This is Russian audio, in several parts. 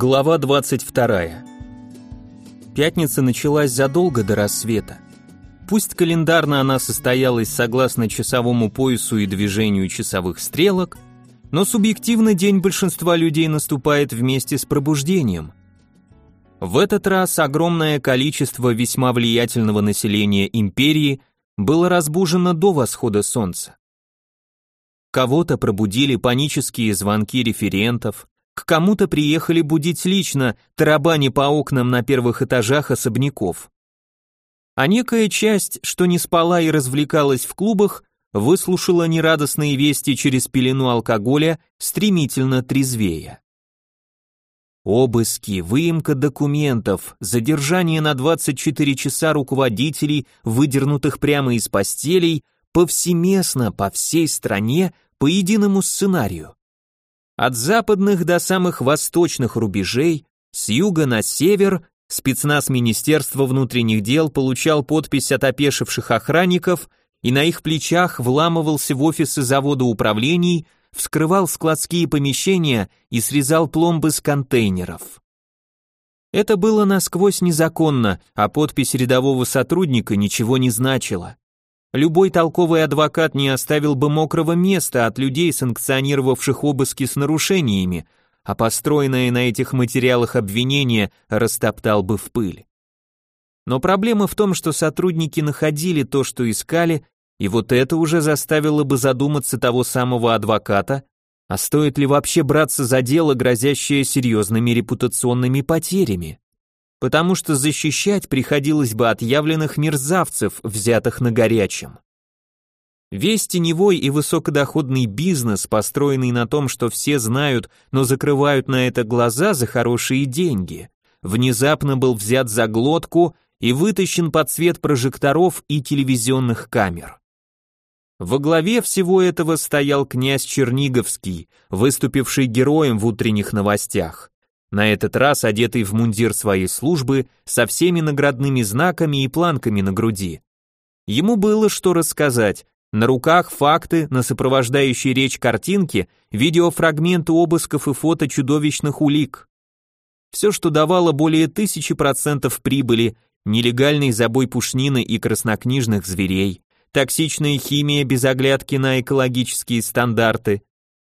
Глава 22. Пятница началась задолго до рассвета. Пусть календарно она состоялась согласно часовому поясу и движению часовых стрелок, но субъективно день большинства людей наступает вместе с пробуждением. В этот раз огромное количество весьма влиятельного населения империи было разбужено до восхода солнца. Кого-то пробудили панические звонки референтов, к кому-то приехали будить лично, тарабани по окнам на первых этажах особняков. А некая часть, что не спала и развлекалась в клубах, выслушала нерадостные вести через пелену алкоголя, стремительно трезвея. Обыски, выемка документов, задержание на 24 часа руководителей, выдернутых прямо из постелей, повсеместно по всей стране по единому сценарию. От западных до самых восточных рубежей, с юга на север, спецназ Министерства внутренних дел получал подпись от опешивших охранников и на их плечах вламывался в офисы завода управлений, вскрывал складские помещения и срезал пломбы с контейнеров. Это было насквозь незаконно, а подпись рядового сотрудника ничего не значила. Любой толковый адвокат не оставил бы мокрого места от людей, санкционировавших обыски с нарушениями, а построенное на этих материалах обвинение растоптал бы в пыль. Но проблема в том, что сотрудники находили то, что искали, и вот это уже заставило бы задуматься того самого адвоката, а стоит ли вообще браться за дело, грозящее серьезными репутационными потерями? Потому что защищать приходилось бы отъявленных мерзавцев, взятых на горячем. Весь теневой и высокодоходный бизнес, построенный на том, что все знают, но закрывают на это глаза за хорошие деньги, внезапно был взят за глотку и вытащен под свет прожекторов и телевизионных камер. Во главе всего этого стоял князь Черниговский, выступивший героем в утренних новостях. На этот раз одетый в мундир своей службы со всеми наградными знаками и планками на груди. Ему было что рассказать. На руках факты, на сопровождающей речь картинки, видеофрагменты обысков и фото чудовищных улик. Все, что давало более тысячи процентов прибыли, нелегальный забой пушнины и краснокнижных зверей, токсичная химия без оглядки на экологические стандарты,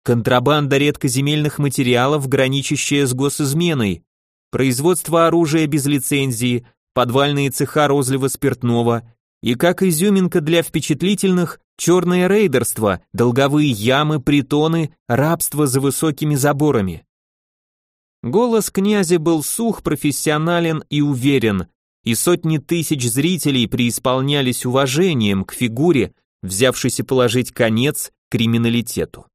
контрабанда редкоземельных материалов, граничащая с госизменой, производство оружия без лицензии, подвальные цеха розлива спиртного и, как изюминка для впечатлительных, черное рейдерство, долговые ямы, притоны, рабство за высокими заборами. Голос князя был сух, профессионален и уверен, и сотни тысяч зрителей преисполнялись уважением к фигуре, взявшейся положить конец криминалитету.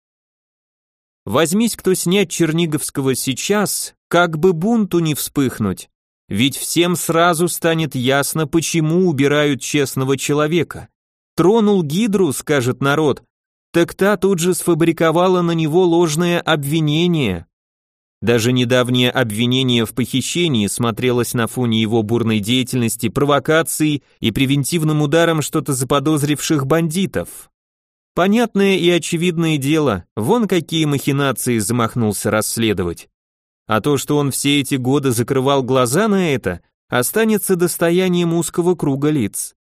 Возьмись кто снять Черниговского сейчас, как бы бунту не вспыхнуть. Ведь всем сразу станет ясно, почему убирают честного человека. Тронул гидру, скажет народ, так та тут же сфабриковала на него ложное обвинение. Даже недавнее обвинение в похищении смотрелось на фоне его бурной деятельности провокацией и превентивным ударом что-то заподозривших бандитов. Понятное и очевидное дело, вон какие махинации замахнулся расследовать. А то, что он все эти годы закрывал глаза на это, останется достоянием узкого круга лиц.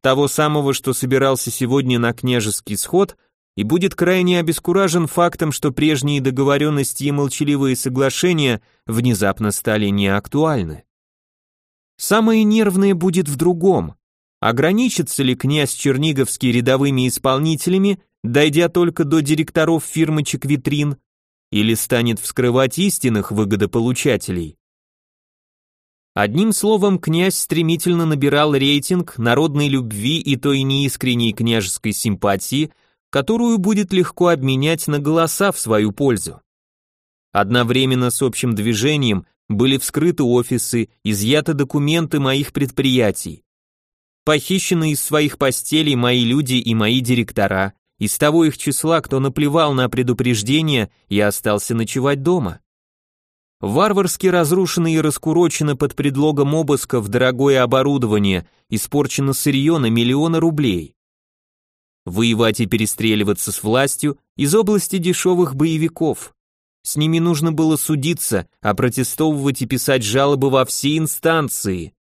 Того самого, что собирался сегодня на княжеский сход, и будет крайне обескуражен фактом, что прежние договоренности и молчаливые соглашения внезапно стали неактуальны. Самое нервное будет в другом. Ограничится ли князь Черниговский рядовыми исполнителями, дойдя только до директоров фирмы Чеквитрин, или станет вскрывать истинных выгодополучателей? Одним словом, князь стремительно набирал рейтинг народной любви и той неискренней княжеской симпатии, которую будет легко обменять на голоса в свою пользу. Одновременно с общим движением были вскрыты офисы, изъяты документы моих предприятий, Похищены из своих постелей мои люди и мои директора, из того их числа, кто наплевал на предупреждение и остался ночевать дома. Варварски разрушено и раскурочено под предлогом обысков дорогое оборудование, испорчено сырье на миллионы рублей. Воевать и перестреливаться с властью из области дешевых боевиков. с ними нужно было судиться, а протестовывать и писать жалобы во все инстанции.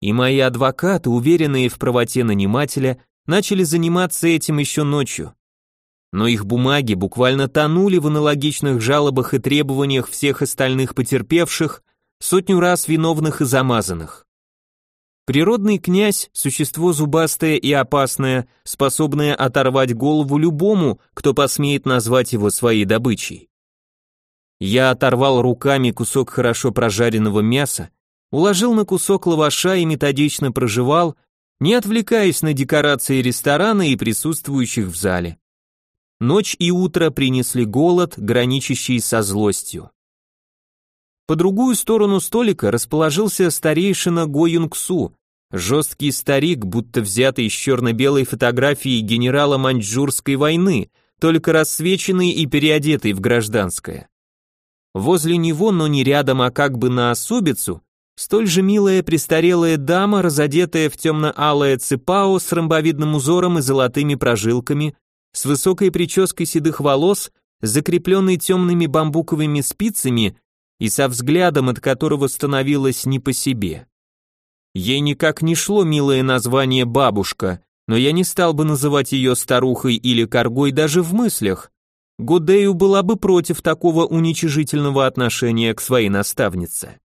И мои адвокаты, уверенные в правоте нанимателя, начали заниматься этим еще ночью. Но их бумаги буквально тонули в аналогичных жалобах и требованиях всех остальных потерпевших, сотню раз виновных и замазанных. Природный князь – существо зубастое и опасное, способное оторвать голову любому, кто посмеет назвать его своей добычей. Я оторвал руками кусок хорошо прожаренного мяса, уложил на кусок лаваша и методично прожевал, не отвлекаясь на декорации ресторана и присутствующих в зале. Ночь и утро принесли голод, граничащий со злостью. По другую сторону столика расположился старейшина Го Юнгсу, жесткий старик, будто взятый из черно-белой фотографии генерала Маньчжурской войны, только рассвеченный и переодетый в гражданское. Возле него, но не рядом, а как бы на особицу, столь же милая престарелая дама, разодетая в темно-алое цепао с ромбовидным узором и золотыми прожилками, с высокой прической седых волос, закрепленной темными бамбуковыми спицами и со взглядом, от которого становилось не по себе. Ей никак не шло милое название «бабушка», но я не стал бы называть ее старухой или коргой даже в мыслях. Гудею была бы против такого уничижительного отношения к своей наставнице.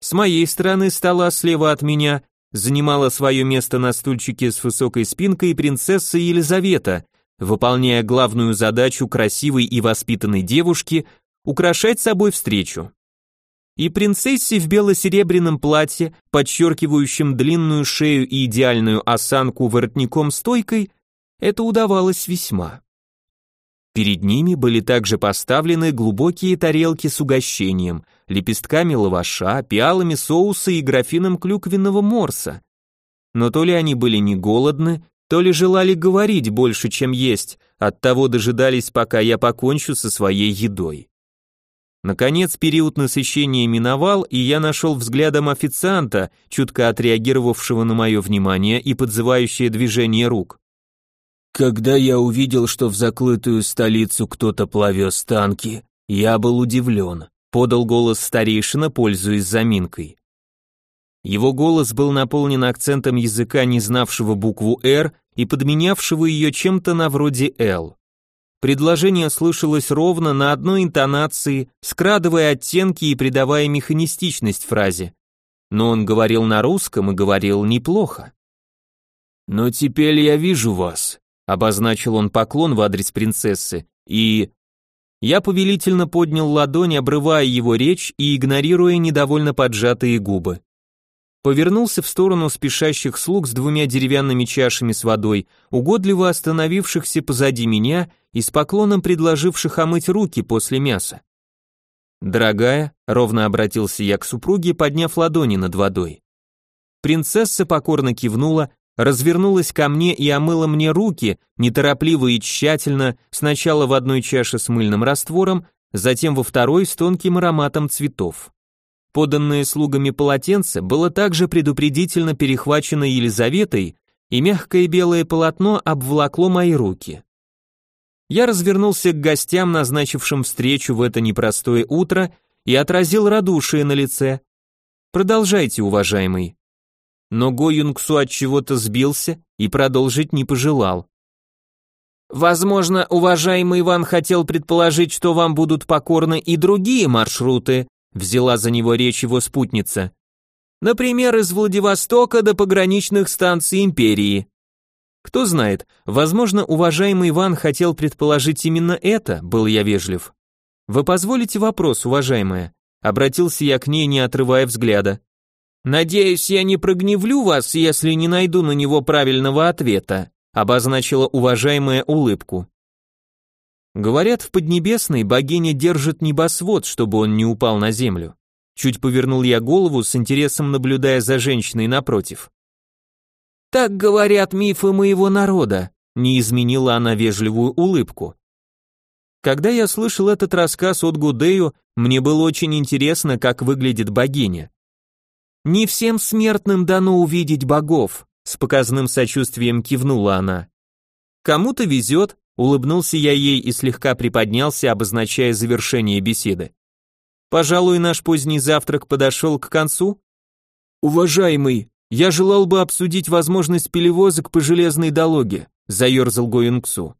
С моей стороны стола слева от меня занимала свое место на стульчике с высокой спинкой принцесса Елизавета, выполняя главную задачу красивой и воспитанной девушки украшать собой встречу. И принцессе в бело-серебряном платье, подчеркивающем длинную шею и идеальную осанку воротником-стойкой, это удавалось весьма. Перед ними были также поставлены глубокие тарелки с угощением, лепестками лаваша, пиалами соуса и графином клюквенного морса. Но то ли они были не голодны, то ли желали говорить больше, чем есть, оттого дожидались, пока я покончу со своей едой. Наконец период насыщения миновал, и я нашел взглядом официанта, чутко отреагировавшего на мое внимание и подзывающее движение рук. Когда я увидел, что в заклытую столицу кто-то плавез танки, я был удивлен, подал голос старейшина, пользуясь заминкой. Его голос был наполнен акцентом языка, не знавшего букву «Р» и подменявшего ее чем-то на вроде «Л». Предложение слышалось ровно на одной интонации, скрадывая оттенки и придавая механистичность фразе. Но он говорил на русском и говорил неплохо. «Но теперь я вижу вас», — обозначил он поклон в адрес принцессы, и... Я повелительно поднял ладонь, обрывая его речь и игнорируя недовольно поджатые губы повернулся в сторону спешащих слуг с двумя деревянными чашами с водой, угодливо остановившихся позади меня и с поклоном предложивших омыть руки после мяса. «Дорогая», — ровно обратился я к супруге, подняв ладони над водой. Принцесса покорно кивнула, развернулась ко мне и омыла мне руки, неторопливо и тщательно, сначала в одной чаше с мыльным раствором, затем во второй с тонким ароматом цветов. Поданное слугами полотенце было также предупредительно перехвачено Елизаветой, и мягкое белое полотно обволокло мои руки. Я развернулся к гостям, назначившим встречу в это непростое утро, и отразил радушие на лице. Продолжайте, уважаемый. Но Го Юнгсу от чего-то сбился и продолжить не пожелал. Возможно, уважаемый Иван хотел предположить, что вам будут покорны и другие маршруты, взяла за него речь его спутница. Например, из Владивостока до пограничных станций империи. Кто знает, возможно, уважаемый Иван хотел предположить именно это, был я вежлив. Вы позволите вопрос, уважаемая? Обратился я к ней, не отрывая взгляда. Надеюсь, я не прогневлю вас, если не найду на него правильного ответа, обозначила уважаемая улыбку. Говорят, в Поднебесной богиня держит небосвод, чтобы он не упал на землю. Чуть повернул я голову с интересом, наблюдая за женщиной напротив. Так говорят мифы моего народа, не изменила она вежливую улыбку. Когда я слышал этот рассказ от Гудею, мне было очень интересно, как выглядит богиня. Не всем смертным дано увидеть богов, с показным сочувствием кивнула она. Кому-то везет, Улыбнулся я ей и слегка приподнялся, обозначая завершение беседы. Пожалуй, наш поздний завтрак подошел к концу. Уважаемый, я желал бы обсудить возможность перевозок по железной дороге, заерзал Гоюнгсу.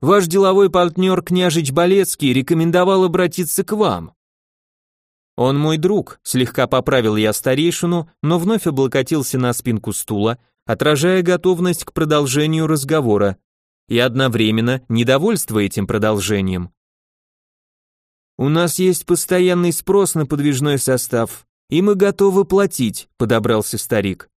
Ваш деловой партнер княжич Болецкий рекомендовал обратиться к вам. Он мой друг, слегка поправил я старейшину, но вновь облокотился на спинку стула, отражая готовность к продолжению разговора и одновременно недовольство этим продолжением. У нас есть постоянный спрос на подвижной состав, и мы готовы платить, подобрался старик.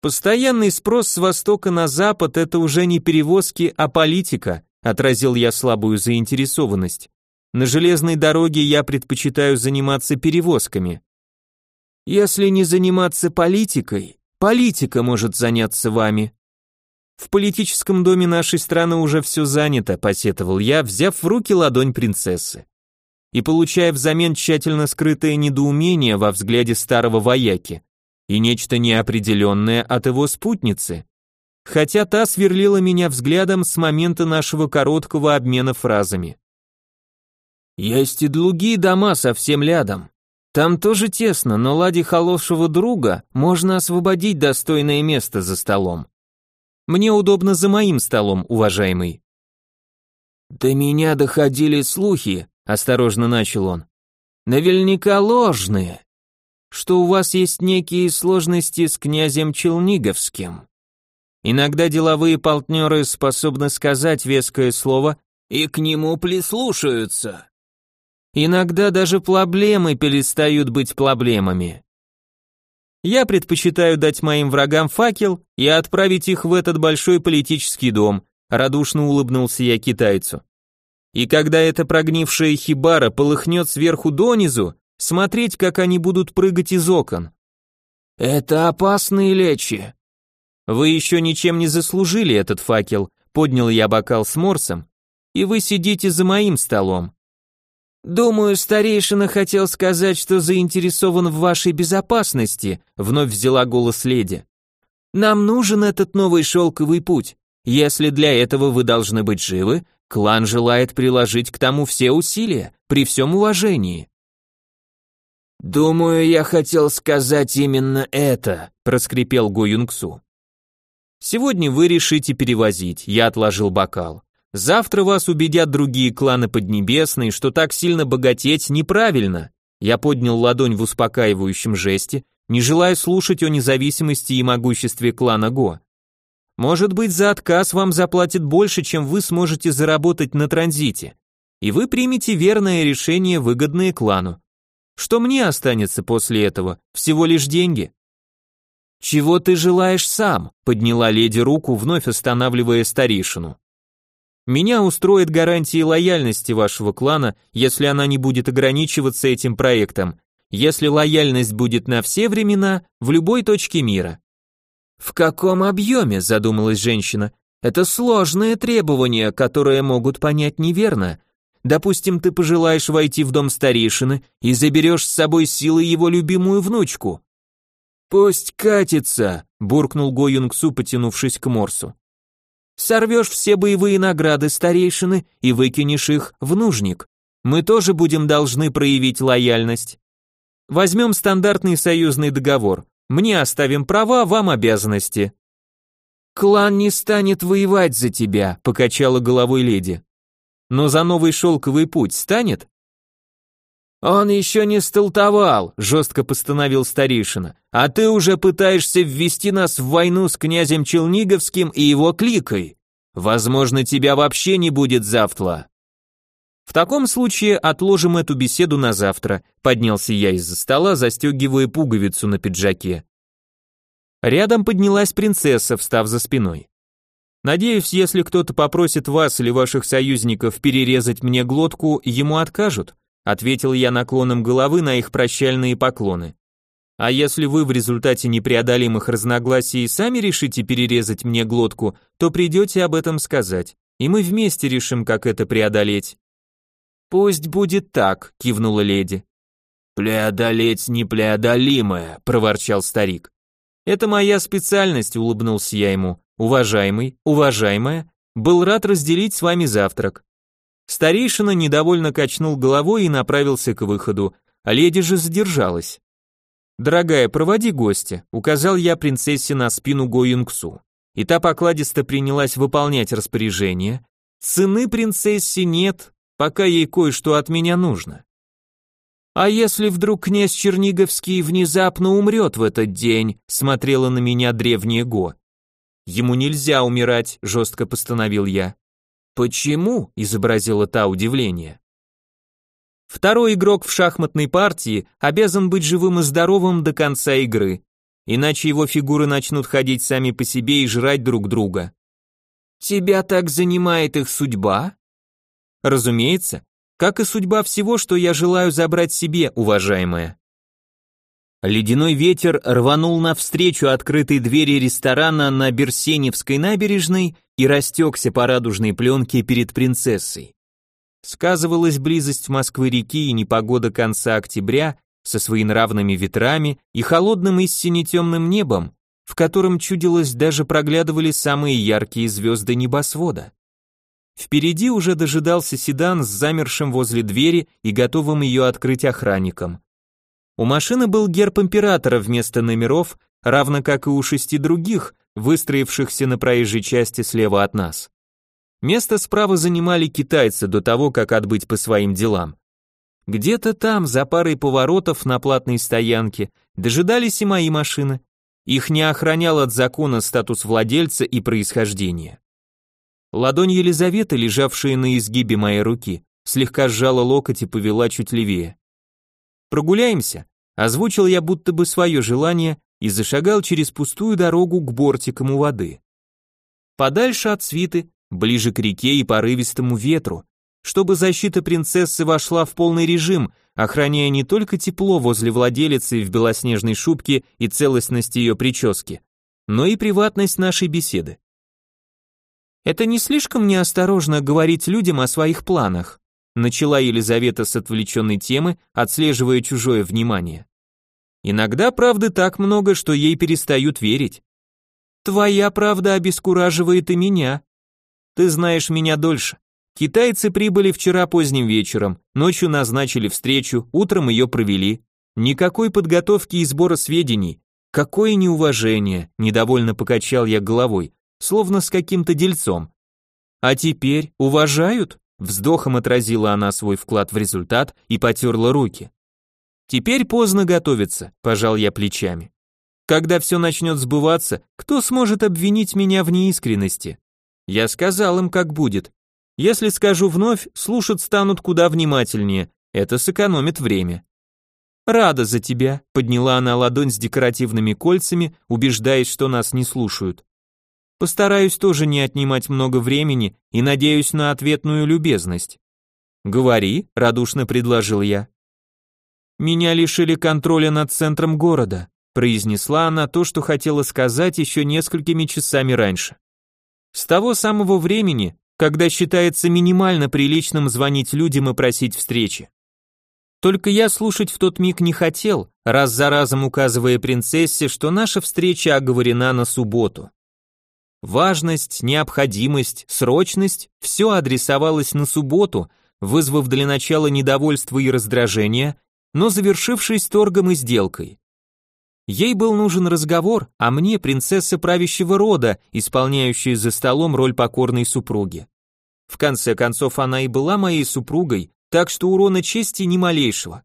Постоянный спрос с востока на запад это уже не перевозки, а политика, отразил я слабую заинтересованность. На железной дороге я предпочитаю заниматься перевозками. Если не заниматься политикой, политика может заняться вами. В политическом доме нашей страны уже все занято, посетовал я, взяв в руки ладонь принцессы. И получая взамен тщательно скрытое недоумение во взгляде старого вояки и нечто неопределенное от его спутницы, хотя та сверлила меня взглядом с момента нашего короткого обмена фразами. Есть и другие дома совсем рядом. Там тоже тесно, но лади холошего друга можно освободить достойное место за столом. Мне удобно за моим столом, уважаемый. До меня доходили слухи, осторожно начал он. Наверняка ложные, что у вас есть некие сложности с князем Челниговским. Иногда деловые партнеры способны сказать веское слово и к нему прислушаются. Иногда даже проблемы перестают быть проблемами. Я предпочитаю дать моим врагам факел и отправить их в этот большой политический дом, радушно улыбнулся я китайцу. И когда эта прогнившая хибара полыхнет сверху донизу, смотреть, как они будут прыгать из окон. Это опасные лечи. Вы еще ничем не заслужили этот факел, поднял я бокал с морсом, и вы сидите за моим столом. «Думаю, старейшина хотел сказать, что заинтересован в вашей безопасности», вновь взяла голос леди. «Нам нужен этот новый шелковый путь. Если для этого вы должны быть живы, клан желает приложить к тому все усилия, при всем уважении». «Думаю, я хотел сказать именно это», проскрипел Го Юнгсу. «Сегодня вы решите перевозить», я отложил бокал. Завтра вас убедят другие кланы Поднебесной, что так сильно богатеть неправильно. Я поднял ладонь в успокаивающем жесте, не желая слушать о независимости и могуществе клана Го. Может быть, за отказ вам заплатят больше, чем вы сможете заработать на транзите. И вы примете верное решение, выгодное клану. Что мне останется после этого? Всего лишь деньги. Чего ты желаешь сам? подняла леди руку, вновь останавливая старейшину. Меня устроит гарантии лояльности вашего клана, если она не будет ограничиваться этим проектом, если лояльность будет на все времена, в любой точке мира. В каком объеме, задумалась женщина, это сложные требования, которые могут понять неверно. Допустим, ты пожелаешь войти в дом старейшины и заберешь с собой силой его любимую внучку. Пусть катится, буркнул Го Юнгсу, потянувшись к Морсу. Сорвешь все боевые награды старейшины и выкинешь их в нужник. Мы тоже будем должны проявить лояльность. Возьмем стандартный союзный договор. Мне оставим права, вам обязанности. Клан не станет воевать за тебя, покачала головой леди. Но за новый шелковый путь станет? «Он еще не столтовал», — жестко постановил старейшина, «а ты уже пытаешься ввести нас в войну с князем Челниговским и его кликой. Возможно, тебя вообще не будет завтра». «В таком случае отложим эту беседу на завтра», — поднялся я из-за стола, застегивая пуговицу на пиджаке. Рядом поднялась принцесса, встав за спиной. «Надеюсь, если кто-то попросит вас или ваших союзников перерезать мне глотку, ему откажут», ответил я наклоном головы на их прощальные поклоны. А если вы в результате непреодолимых разногласий сами решите перерезать мне глотку, то придете об этом сказать, и мы вместе решим, как это преодолеть. Пусть будет так, кивнула леди. Преодолеть непреодолимое, проворчал старик. Это моя специальность, улыбнулся я ему. Уважаемый, уважаемая, Был рад разделить с вами завтрак. Старейшина недовольно качнул головой и направился к выходу, а леди же задержалась. «Дорогая, проводи гостя», — указал я принцессе на спину Го Юнгсу. И та покладисто принялась выполнять распоряжение. Цены принцессе нет, пока ей кое-что от меня нужно. «А если вдруг князь Черниговский внезапно умрет в этот день?» смотрела на меня древняя Го. «Ему нельзя умирать», жестко постановил я. «Почему?» изобразила та удивление. Второй игрок в шахматной партии обязан быть живым и здоровым до конца игры, иначе его фигуры начнут ходить сами по себе и жрать друг друга. Тебя так занимает их судьба? Разумеется, как и судьба всего, что я желаю забрать себе, уважаемая. Ледяной ветер рванул навстречу открытой двери ресторана на Берсеневской набережной и растекся по радужной пленке перед принцессой. Сказывалась близость Москвы-реки и непогода конца октября со своенравными ветрами и холодным и сине темным небом, в котором чудилось даже проглядывали самые яркие звезды небосвода. Впереди уже дожидался седан с замершим возле двери и готовым ее открыть охранником. У машины был герб императора вместо номеров, равно как и у шести других, выстроившихся на проезжей части слева от нас. Место справа занимали китайцы до того, как отбыть по своим делам. Где-то там, за парой поворотов на платной стоянке, дожидались и мои машины. Их не охранял от закона статус владельца и происхождение. Ладонь Елизаветы, лежавшая на изгибе моей руки, слегка сжала локоть и повела чуть левее. «Прогуляемся», — озвучил я будто бы свое желание и зашагал через пустую дорогу к бортикам у воды. Подальше от свиты, ближе к реке и порывистому ветру, чтобы защита принцессы вошла в полный режим, охраняя не только тепло возле владелицы в белоснежной шубке и целостность ее прически, но и приватность нашей беседы. Это не слишком неосторожно говорить людям о своих планах, начала Елизавета с отвлеченной темы, отслеживая чужое внимание. Иногда правды так много, что ей перестают верить. Твоя правда обескураживает и меня, ты знаешь меня дольше. Китайцы прибыли вчера поздним вечером, ночью назначили встречу, утром ее провели. Никакой подготовки и сбора сведений. Какое неуважение, недовольно покачал я головой, словно с каким-то дельцом. А теперь уважают? Вздохом отразила она свой вклад в результат и потерла руки. Теперь поздно готовиться, пожал я плечами. Когда все начнет сбываться, кто сможет обвинить меня в неискренности? Я сказал им, как будет. Если скажу вновь, слушать станут куда внимательнее. Это сэкономит время. Рада за тебя, подняла она ладонь с декоративными кольцами, убеждаясь, что нас не слушают. Постараюсь тоже не отнимать много времени и надеюсь на ответную любезность. Говори, радушно предложил я. Меня лишили контроля над центром города, произнесла она то, что хотела сказать еще несколькими часами раньше. С того самого времени, когда считается минимально приличным звонить людям и просить встречи. Только я слушать в тот миг не хотел, раз за разом указывая принцессе, что наша встреча оговорена на субботу. Важность, необходимость, срочность – все адресовалось на субботу, вызвав для начала недовольство и раздражение, но завершившись торгом и сделкой. Ей был нужен разговор, а мне принцесса правящего рода, исполняющая за столом роль покорной супруги. В конце концов, она и была моей супругой, так что урона чести ни малейшего.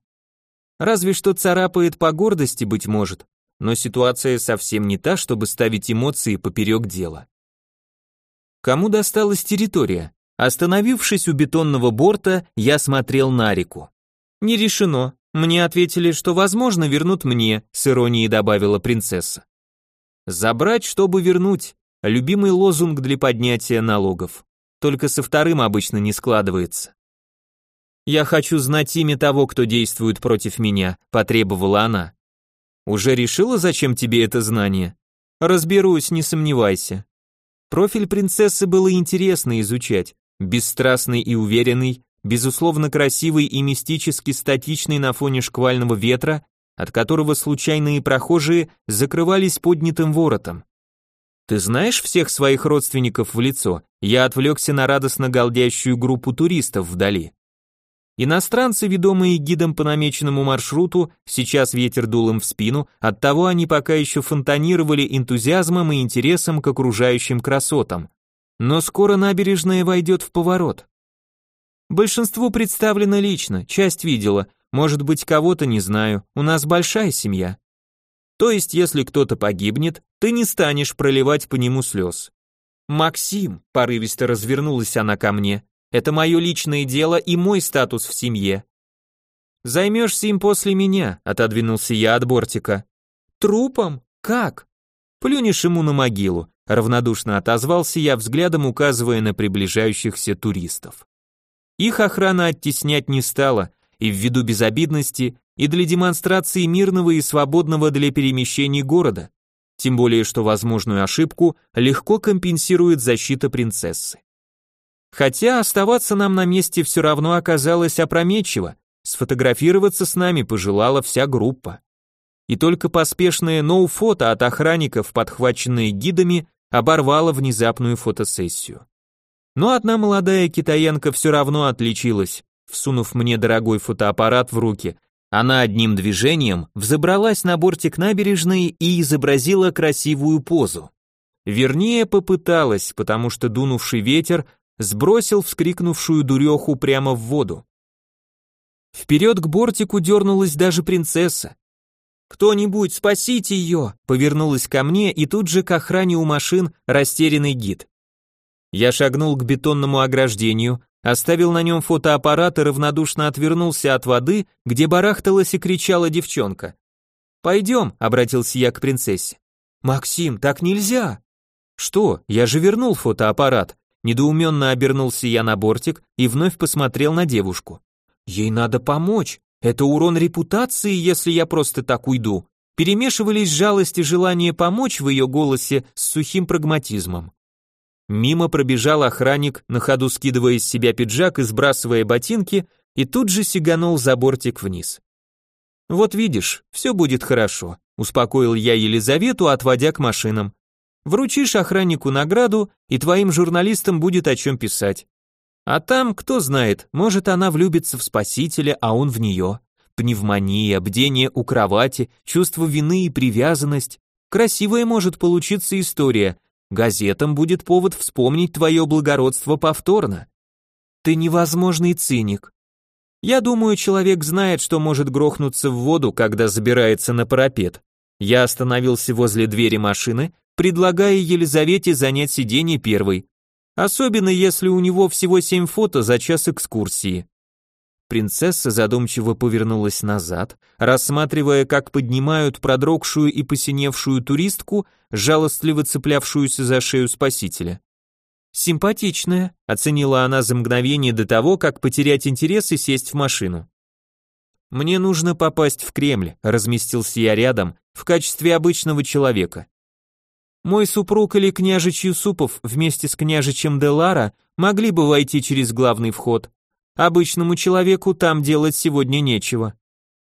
Разве что царапает по гордости, быть может, но ситуация совсем не та, чтобы ставить эмоции поперек дела. Кому досталась территория? Остановившись у бетонного борта, я смотрел на реку. Не решено, мне ответили, что, возможно, вернут мне, с иронией добавила принцесса. Забрать, чтобы вернуть, любимый лозунг для поднятия налогов. Только со вторым обычно не складывается. Я хочу знать имя того, кто действует против меня, потребовала она. Уже решила, зачем тебе это знание? Разберусь, не сомневайся. Профиль принцессы было интересно изучать. Бесстрастный и уверенный, безусловно красивый и мистически статичный на фоне шквального ветра, от которого случайные прохожие закрывались поднятым воротом. Ты знаешь всех своих родственников в лицо? Я отвлекся на радостно галдящую группу туристов вдали. Иностранцы, ведомые гидом по намеченному маршруту, сейчас ветер дул им в спину, оттого они пока еще фонтанировали энтузиазмом и интересом к окружающим красотам. Но скоро набережная войдет в поворот. Большинство представлено лично, часть видела, может быть, кого-то не знаю, у нас большая семья. То есть, если кто-то погибнет, ты не станешь проливать по нему слез. Максим, порывисто развернулась она ко мне, это мое личное дело и мой статус в семье. Займешься им после меня, отодвинулся я от бортика. Трупом? Как? Плюнешь ему на могилу, равнодушно отозвался я взглядом, указывая на приближающихся туристов. Их охрана оттеснять не стала, и ввиду безобидности, и для демонстрации мирного и свободного для перемещений города, тем более что возможную ошибку легко компенсирует защита принцессы. Хотя оставаться нам на месте все равно оказалось опрометчиво, сфотографироваться с нами пожелала вся группа. И только поспешное ноу-фото от охранников, подхваченные гидами, оборвало внезапную фотосессию. Но одна молодая китаянка все равно отличилась, всунув мне дорогой фотоаппарат в руки. Она одним движением взобралась на бортик набережной и изобразила красивую позу. Вернее, попыталась, потому что дунувший ветер сбросил вскрикнувшую дуреху прямо в воду. Вперед к бортику дернулась даже принцесса. «Кто-нибудь, спасите ее!» повернулась ко мне и тут же к охране у машин растерянный гид. Я шагнул к бетонному ограждению, оставил на нем фотоаппарат и равнодушно отвернулся от воды, где барахталась и кричала девчонка. «Пойдем», — обратился я к принцессе. «Максим, так нельзя!» «Что? Я же вернул фотоаппарат», Недоуменно обернулся я на бортик и вновь посмотрел на девушку. Ей надо помочь. Это урон репутации, если я просто так уйду. Перемешивались жалость и желание помочь в ее голосе с сухим прагматизмом. Мимо пробежал охранник, на ходу скидывая из себя пиджак и сбрасывая ботинки, и тут же сиганул за бортик вниз. «Вот видишь, все будет хорошо», — успокоил я Елизавету, отводя к машинам. Вручишь охраннику награду, и твоим журналистам будет о чем писать. А там, кто знает, может она влюбится в спасителя, а он в нее. Пневмония, бдение у кровати, чувство вины и привязанность. Красивая может получиться история. Газетам будет повод вспомнить твое благородство повторно. Ты невозможный циник. Я думаю, человек знает, что может грохнуться в воду, когда забирается на парапет. Я остановился возле двери машины предлагая Елизавете занять сиденье первой, особенно если у него всего семь фото за час экскурсии. Принцесса задумчиво повернулась назад, рассматривая, как поднимают продрогшую и посиневшую туристку, жалостливо цеплявшуюся за шею спасителя. «Симпатичная», — оценила она за мгновение до того, как потерять интерес и сесть в машину. «Мне нужно попасть в Кремль», — разместился я рядом, в качестве обычного человека. Мой супруг или княжич Юсупов вместе с княжичем Делара могли бы войти через главный вход. Обычному человеку там делать сегодня нечего.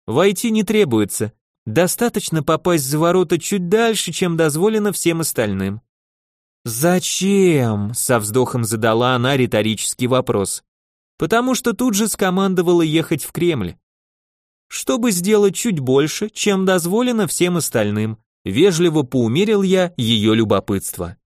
Войти не требуется, достаточно попасть за ворота чуть дальше, чем дозволено всем остальным. «Зачем?» — со вздохом задала она риторический вопрос. «Потому что тут же скомандовала ехать в Кремль. Чтобы сделать чуть больше, чем дозволено всем остальным. Вежливо поумерил я ее любопытство.